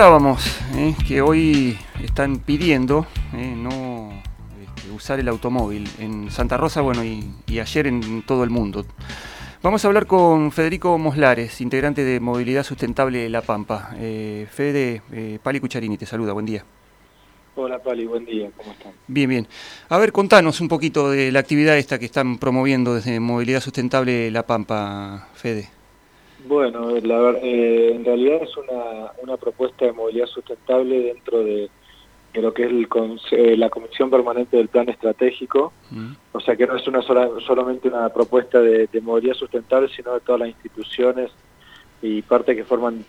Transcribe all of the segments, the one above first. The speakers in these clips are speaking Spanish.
contábamos eh, que hoy están pidiendo eh, no este, usar el automóvil en Santa Rosa, bueno, y, ayer en todo el mundo. Vamos a hablar con Federico Moslares, integrante de Movilidad Sustentable La Pampa. Eh, Fede, Pali Cucharini te saluda, buen día. Hola Pali, buen día, ¿cómo están? Bien, bien. A ver, contanos un poquito de la actividad esta que están promoviendo desde Movilidad Sustentable La Pampa, Fede. Bueno, eh, en realidad es una, una, propuesta de movilidad sustentable dentro de, lo que es el, eh, la Comisión Permanente del Plan Estratégico, mm. o sea que no es una sola, solamente una propuesta de, movilidad sustentable, sino de todas las instituciones y parte que forman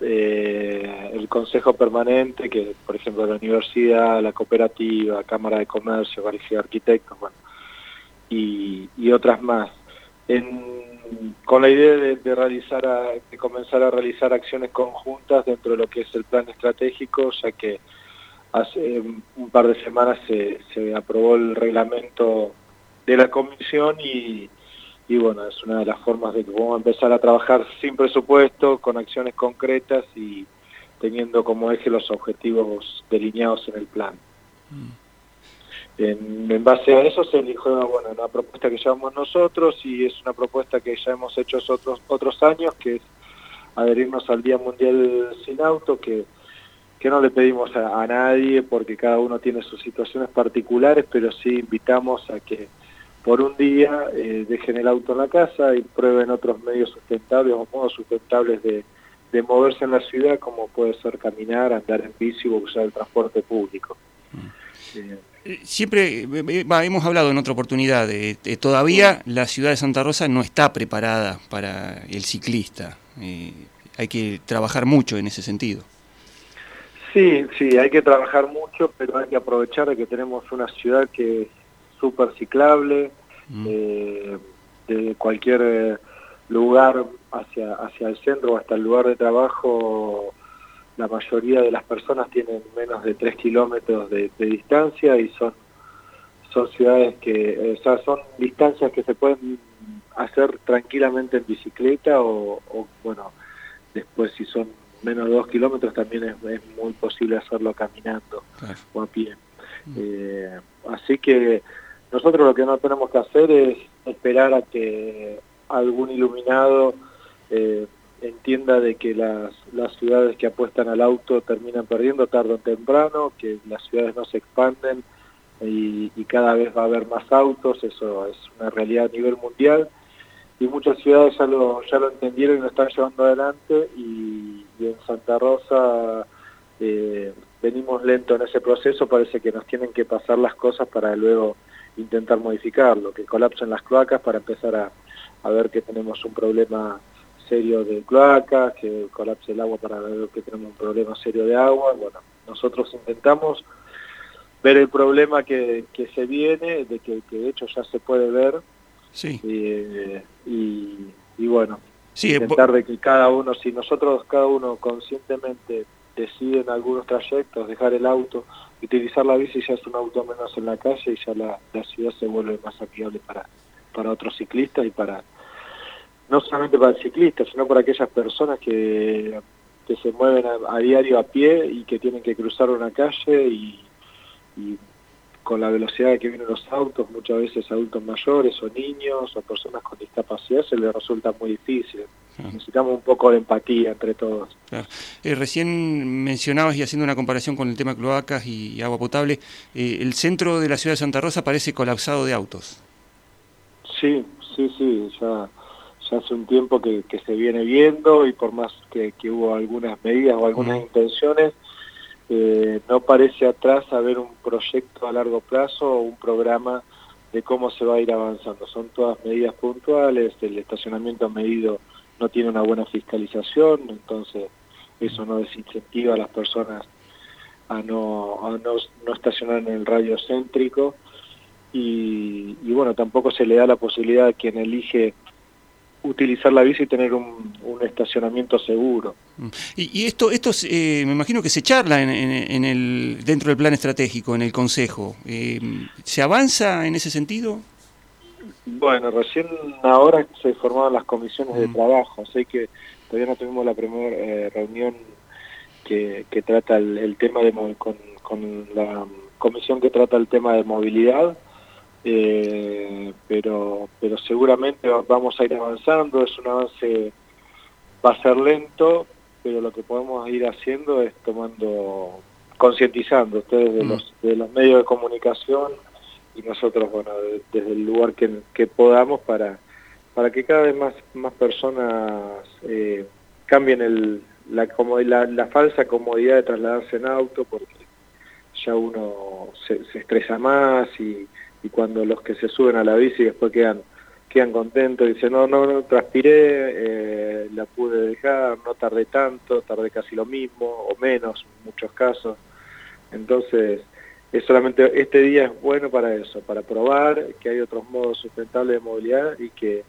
eh, el Consejo Permanente, que por ejemplo la universidad, la cooperativa, Cámara de Comercio, Colegio de Arquitectos, bueno, y, y otras más. En, con la idea de, realizar de comenzar a realizar acciones conjuntas dentro de lo que es el plan estratégico, ya que hace un par de semanas se, se aprobó el reglamento de la comisión y, y bueno, es una de las formas de que vamos a empezar a trabajar sin presupuesto, con acciones concretas y teniendo como eje los objetivos delineados en el plan. Mm. En, base a eso se eligió bueno, una propuesta que llevamos nosotros y es una propuesta que ya hemos hecho otros, otros años, que es adherirnos al Día Mundial Sin Auto, que, que no le pedimos a, nadie porque cada uno tiene sus situaciones particulares, pero sí invitamos a que por un día eh, dejen el auto en la casa y prueben otros medios sustentables o modos sustentables de, de moverse en la ciudad, como puede ser caminar, andar en bici o usar el transporte público. Mm. Eh, Siempre eh, hemos hablado en otra oportunidad, de, todavía la ciudad de Santa Rosa no está preparada para el ciclista. Eh, hay que trabajar mucho en ese sentido. Sí, sí, hay que trabajar mucho, pero hay que aprovechar de que tenemos una ciudad que es súper ciclable, mm. eh, de cualquier lugar hacia, hacia el centro o hasta el lugar de trabajo la mayoría de las personas tienen menos de 3 kilómetros de, distancia y son, son ciudades que, o sea, son distancias que se pueden hacer tranquilamente en bicicleta o, bueno, después si son menos de 2 kilómetros también es, muy posible hacerlo caminando o a pie. Mm. Eh, así que nosotros lo que no tenemos que hacer es esperar a que algún iluminado eh, entienda de que las, las ciudades que apuestan al auto terminan perdiendo tarde o temprano, que las ciudades no se expanden y, cada vez va a haber más autos, eso es una realidad a nivel mundial. Y muchas ciudades ya lo, ya lo entendieron y lo están llevando adelante y, en Santa Rosa eh, venimos lento en ese proceso, parece que nos tienen que pasar las cosas para luego intentar modificarlo, que colapsen las cloacas para empezar a, a ver que tenemos un problema serio de cloacas, que colapse el agua para ver que tenemos un problema serio de agua. Bueno, nosotros intentamos ver el problema que, que se viene, de que, de hecho ya se puede ver. Sí. Eh, y, bueno, sí, intentar de que cada uno, si nosotros cada uno conscientemente decide en algunos trayectos dejar el auto, utilizar la bici ya es un auto menos en la calle y ya la, la ciudad se vuelve más amigable para, para otros ciclistas y para no solamente para el ciclista, sino para aquellas personas que, que se mueven a, diario a pie y que tienen que cruzar una calle y, con la velocidad que vienen los autos, muchas veces adultos mayores o niños o personas con discapacidad se les resulta muy difícil. Necesitamos un poco de empatía entre todos. Eh, recién mencionabas y haciendo una comparación con el tema cloacas y, agua potable, eh, el centro de la ciudad de Santa Rosa parece colapsado de autos. Sí, sí, sí, ya ya hace un tiempo que, se viene viendo y por más que, hubo algunas medidas o algunas intenciones, eh, no parece atrás haber un proyecto a largo plazo o un programa de cómo se va a ir avanzando. Son todas medidas puntuales, el estacionamiento medido no tiene una buena fiscalización, entonces eso no desincentiva a las personas a no, a no, no estacionar en el radio céntrico y, y bueno, tampoco se le da la posibilidad a quien elige utilizar la bici y tener un, estacionamiento seguro. Mm. Y, esto, esto eh, me imagino que se charla en, el, dentro del plan estratégico, en el Consejo. Eh, ¿Se avanza en ese sentido? Bueno, recién ahora se formaron las comisiones de mm. trabajo, así que todavía no tuvimos la primera eh, reunión que, trata el, tema de con, con, la comisión que trata el tema de movilidad, eh, pero, pero seguramente vamos a ir avanzando, es un avance, va a ser lento, pero lo que podemos ir haciendo es tomando, concientizando ustedes de, mm. los, de los medios de comunicación y nosotros, bueno, desde el lugar que, que podamos para para que cada vez más, más personas eh, cambien el, la, la, la, falsa comodidad de trasladarse en auto porque ya uno se, estresa más y, y, cuando los que se suben a la bici después quedan quedan contentos dicen no, no, no transpiré, eh, la pude dejar, no tardé tanto, tardé casi lo mismo o menos en muchos casos. Entonces, es solamente este día es bueno para eso, para probar que hay otros modos sustentables de movilidad y que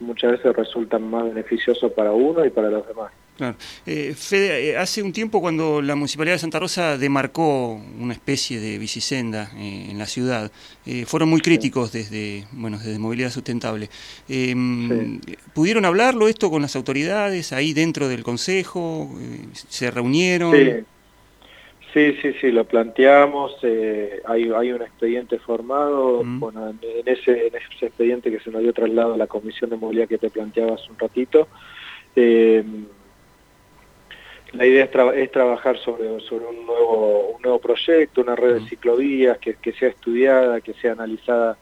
muchas veces resultan más beneficiosos para uno y para los demás. Claro. Eh, Fede, eh, hace un tiempo cuando la Municipalidad de Santa Rosa demarcó una especie de bicisenda eh, en la ciudad, eh, fueron muy críticos desde, bueno, desde Movilidad Sustentable. Em, ¿Pudieron hablarlo esto con las autoridades ahí dentro del Consejo? ¿Se reunieron? Sí. Sí, sí, sí, lo planteamos, eh, hay, hay un expediente formado, bueno, en, ese, en ese expediente que se nos dio traslado a la Comisión de Movilidad que te planteaba hace un ratito, eh, la idea es, trabajar sobre, sobre un, nuevo, un nuevo proyecto, una red de ciclovías que, que sea estudiada, que sea analizada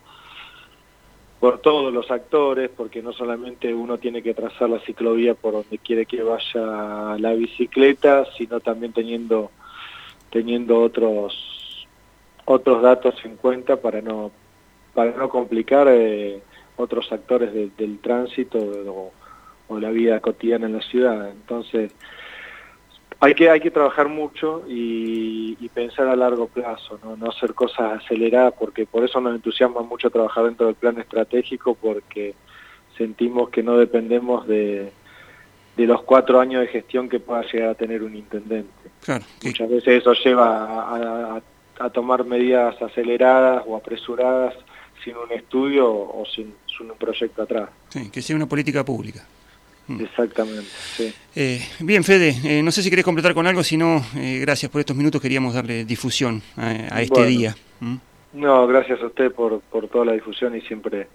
por todos los actores, porque no solamente uno tiene que trazar la ciclovía por donde quiere que vaya la bicicleta, sino también teniendo teniendo otros otros datos en cuenta para no para no complicar eh, otros actores del tránsito o, la vida cotidiana en la ciudad entonces hay que hay que trabajar mucho y, pensar a largo plazo ¿no? no hacer cosas aceleradas porque por eso nos entusiasma mucho trabajar dentro del plan estratégico porque sentimos que no dependemos de de los cuatro años de gestión que pueda llegar a tener un intendente. Muchas veces eso lleva a, tomar medidas aceleradas o apresuradas sin un estudio o sin, un proyecto atrás. Sí, que sea una política pública. Mm. Exactamente, sí. Eh, bien, Fede, eh, no sé si querés completar con algo, si no, eh, gracias por estos minutos, queríamos darle difusión a, este día. ¿Mm? No, gracias a usted por, por toda la difusión y siempre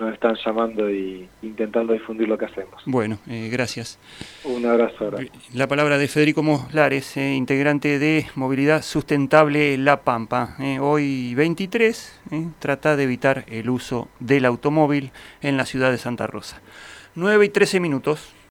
nos están llamando y intentando difundir lo que hacemos. Bueno, eh, gracias. Un abrazo. La palabra de Federico Moslares, eh, integrante de Movilidad Sustentable La Pampa. Eh, hoy 23, trata de evitar el uso del automóvil en la ciudad de Santa Rosa. 9 y 13 minutos.